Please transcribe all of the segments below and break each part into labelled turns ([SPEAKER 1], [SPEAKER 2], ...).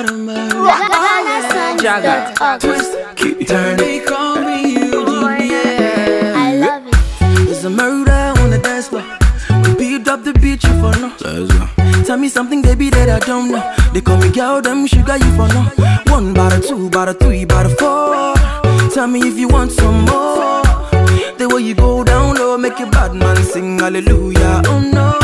[SPEAKER 1] Lord of mercy.
[SPEAKER 2] Jagger.
[SPEAKER 1] Twist, keep turning. They call me Eugene. Yeah.
[SPEAKER 2] I love it.
[SPEAKER 1] There's a murder on the dance floor. We beat up the beach you for no.
[SPEAKER 3] Let's go.
[SPEAKER 1] Tell me something, baby, that I don't know. They call me girl, them sugar you for no. One by two, by three, by four. Tell me if you want some more. The way you go down low, make your bad man sing hallelujah. Oh no,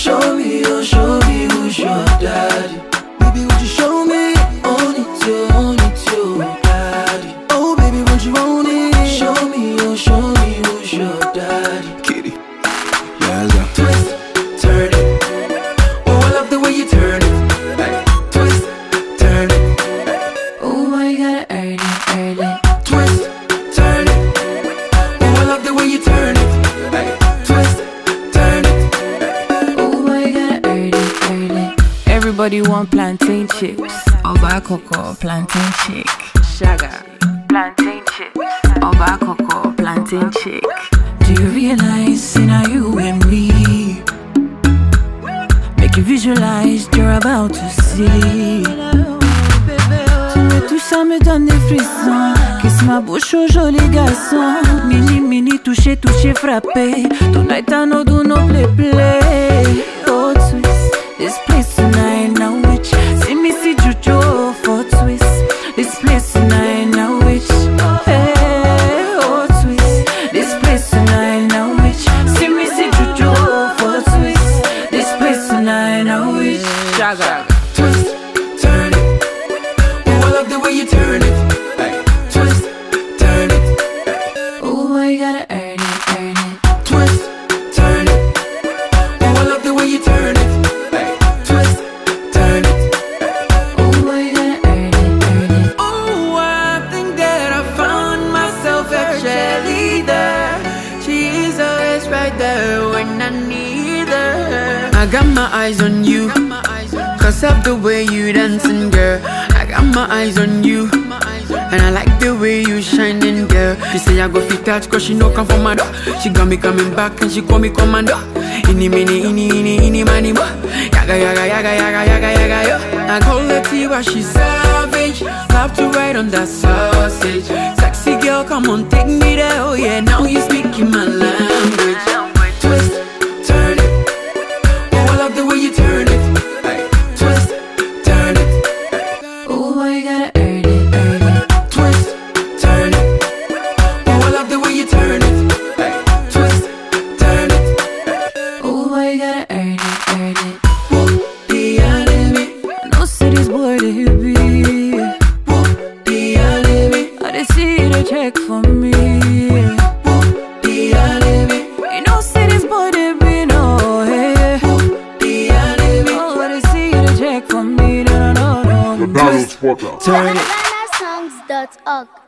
[SPEAKER 1] show me, oh, show me who's your daddy. Baby, would you show me? Only you, only you, oh, daddy. Oh, baby, won't you own it? Show me, oh, show me who's your daddy.
[SPEAKER 3] Kitty. Let's go.
[SPEAKER 1] Twist, turn it. Oh, I love the way you turn it. Hey, twist, turn it.
[SPEAKER 2] Oh, I gotta earn it, earn it.
[SPEAKER 1] Twist, turn it. Oh, I love the way you turn it.
[SPEAKER 2] Everybody want plantain chips. Oba cocoa, plantain chick. Sugar, Plantain chips. Oba cocoa, plantain chick. Do you realize, in you and me? Make you visualize, you're about to see. Touches, ça me donne des frissons. Kiss ma bouche au joli garçon. Mini, mini, touché, touché, frappé. Tonight I know do no play, play. Oh, gotta earn it, earn it.
[SPEAKER 1] Twist, turn it. Oh, I love the way you turn it. Hey, twist, turn it.
[SPEAKER 2] Oh, I gotta earn it, earn it.
[SPEAKER 1] Oh, I think that I found myself a cheerleader. She's always right there when I need her. I got my eyes on you. Cause of the way you dancing, girl. I got my eyes on you. And I like the way you girl. She say I go fit touch cause she no come from my door. She got me coming back and she call me commando. Ini mini, ini, ini, ini, mani, mo. Yaga, yaga, yaga, yaga, yaga, yaga, yo. I call her Tiva, she's savage. Love to ride on that sausage. Sexy girl, come on, take me there. Oh yeah, now you speaking my enemy.
[SPEAKER 2] I see
[SPEAKER 1] the
[SPEAKER 2] check for me.
[SPEAKER 1] Whoop, the enemy.
[SPEAKER 2] You know see this boy that be no hey.
[SPEAKER 1] Whoop, the enemy.
[SPEAKER 2] Oh, I see the check for me. No, no, no, no.
[SPEAKER 4] The
[SPEAKER 1] Turn it.
[SPEAKER 5] GhanaSongs.org.